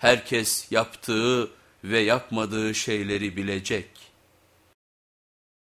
herkes yaptığı ve yapmadığı şeyleri bilecek.''